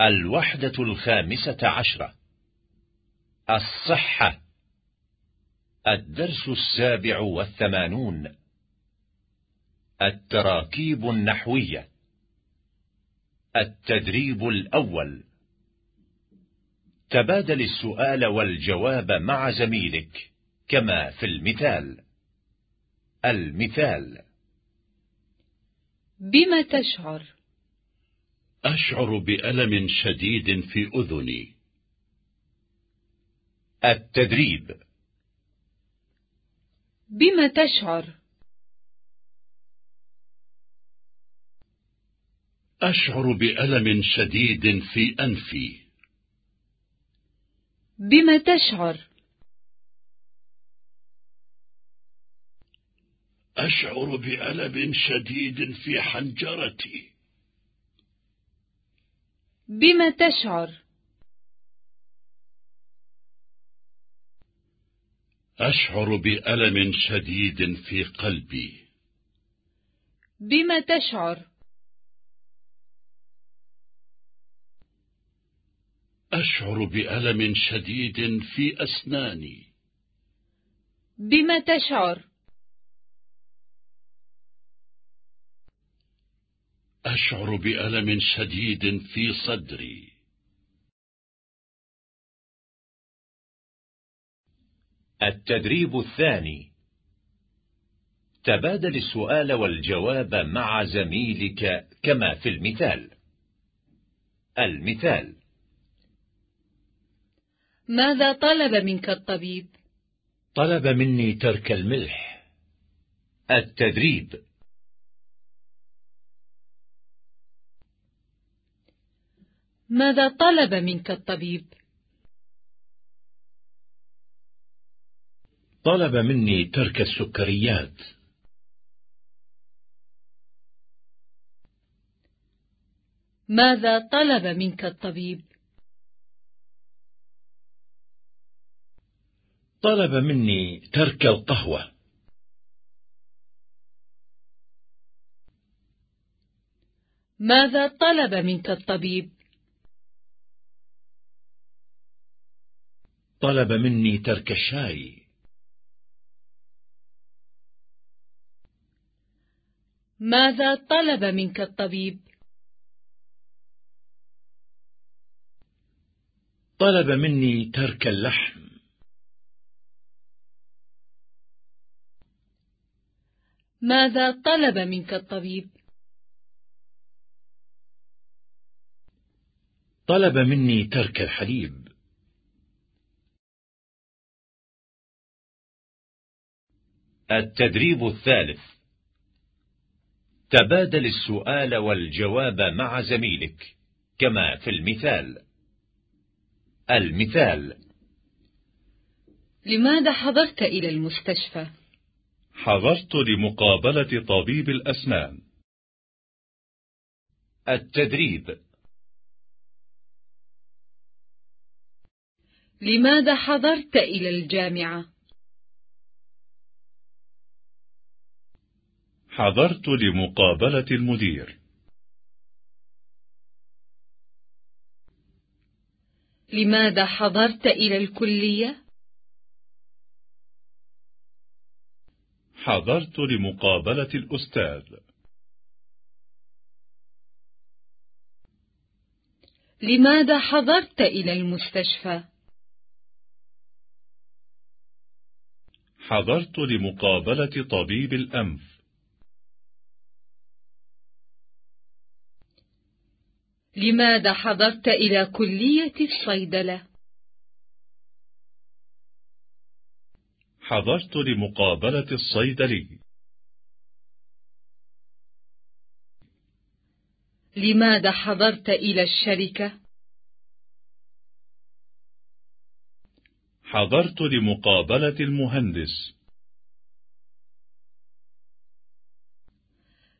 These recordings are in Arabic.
الوحدة الخامسة عشرة. الصحة. الدرس السابع والثمانون. التراكيب النحوية. التدريب الأول. تبادل السؤال والجواب مع زميلك كما في المثال. المثال. بما تشعر؟ أشعر بألم شديد في أذني. التدريب. بما تشعر؟ أشعر بألم شديد في أنفي. بما تشعر؟ أشعر بألم شديد في حنجرتي. بما تشعر؟ أشعر بألم شديد في قلبي. بما تشعر؟ أشعر بألم شديد في أسناني. بما تشعر؟ أشعر بألم شديد في صدري. التدريب الثاني. تبادل السؤال والجواب مع زميلك كما في المثال. المثال. ماذا طلب منك الطبيب؟ طلب مني ترك الملح. التدريب. ماذا طلب منك الطبيب؟ طلب مني ترك السكريات ماذا طلب منك الطبيب؟ طلب مني ترك القهوة ماذا طلب منك الطبيب؟ طلب مني ترك الشاي ماذا طلب منك الطبيب؟ طلب مني ترك اللحم ماذا طلب منك الطبيب؟ طلب مني ترك الحليب التدريب الثالث. تبادل السؤال والجواب مع زميلك كما في المثال. المثال. لماذا حضرت إلى المستشفى؟ حضرت لمقابلة طبيب الأسنان. التدريب. لماذا حضرت إلى الجامعة؟ حضرت لمقابلة المدير لماذا حضرت إلى الكلية؟ حضرت لمقابلة الأستاذ لماذا حضرت إلى المستشفى؟ حضرت لمقابلة طبيب الأنف لماذا حضرت إلى كلية الصيدلة؟ حضرت لمقابلة الصيدلي لماذا حضرت إلى الشركة؟ حضرت لمقابلة المهندس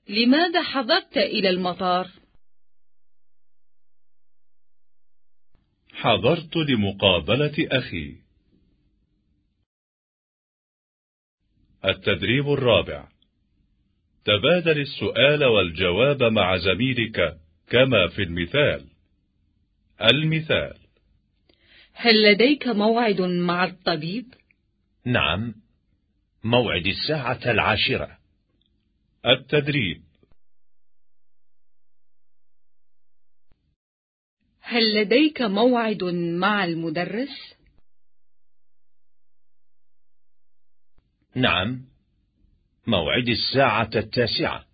لماذا حضرت إلى المطار؟ حضرت لمقابلة أخي. التدريب الرابع. تبادل السؤال والجواب مع زميلك كما في المثال. المثال. هل لديك موعد مع الطبيب؟ نعم. موعد الساعة العاشرة. التدريب. هل لديك موعد مع المدرس؟ نعم موعد الساعة التاسعة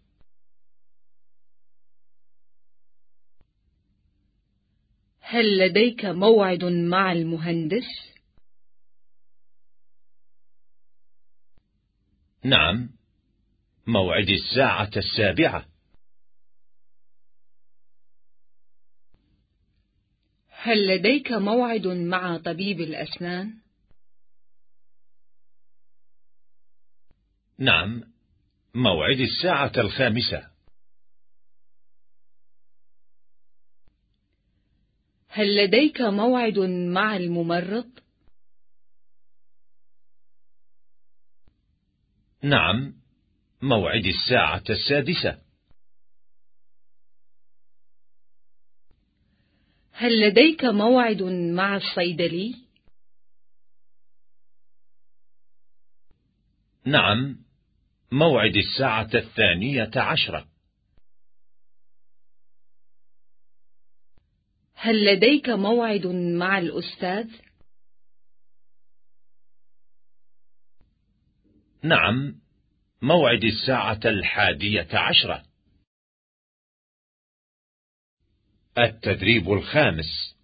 هل لديك موعد مع المهندس؟ نعم موعد الساعة السابعة هل لديك موعد مع طبيب الأسنان؟ نعم موعد الساعة الخامسة هل لديك موعد مع الممرض؟ نعم موعد الساعة السادسة هل لديك موعد مع الصيدلي؟ نعم موعد الساعة الثانية عشرة هل لديك موعد مع الأستاذ؟ نعم موعد الساعة الحادية عشرة التدريب الخامس.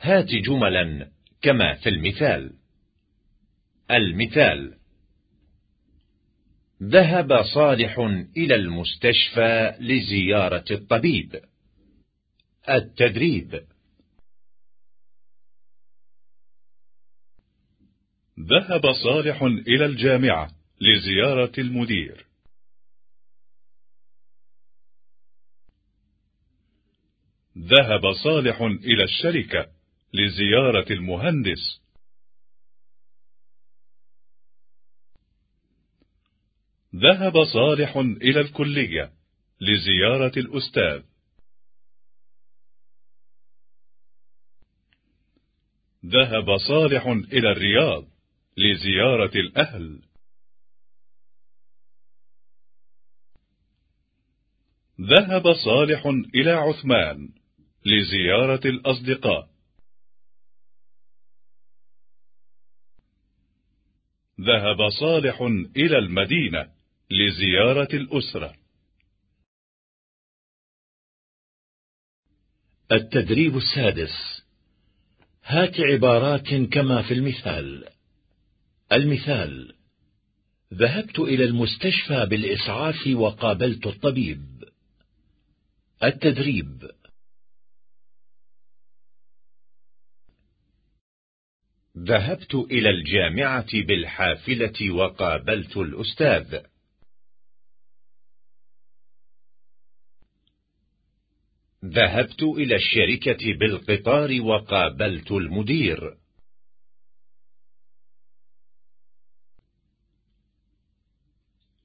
هات جملا كما في المثال. المثال. ذهب صالح إلى المستشفى لزيارة الطبيب. التدريب. ذهب صالح إلى الجامعة لزيارة المدير. ذهب صالح إلى الشركة لزيارة المهندس. ذهب صالح إلى الكلية لزيارة الأستاذ. ذهب صالح إلى الرياض لزيارة الأهل. ذهب صالح إلى عثمان. لزيارة الأصدقاء. ذهب صالح إلى المدينة لزيارة الأسرة. التدريب السادس. هات عبارات كما في المثال. المثال. ذهبت إلى المستشفى بالإسعاف وقابلت الطبيب. التدريب. ذهبت إلى الجامعة بالحافلة وقابلت الأستاذ. ذهبت إلى الشركة بالقطار وقابلت المدير.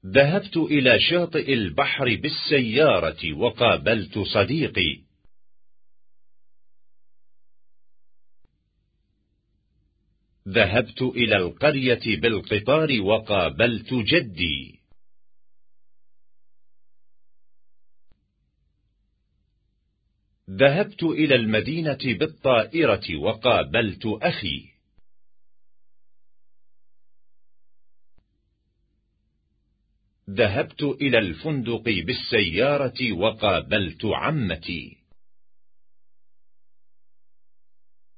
ذهبت إلى شاطئ البحر بالسيارة وقابلت صديقي. ذهبت إلى القرية بالقطار وقابلت جدي. ذهبت إلى المدينة بالطائرة وقابلت أخي. ذهبت إلى الفندق بالسيارة وقابلت عمتي.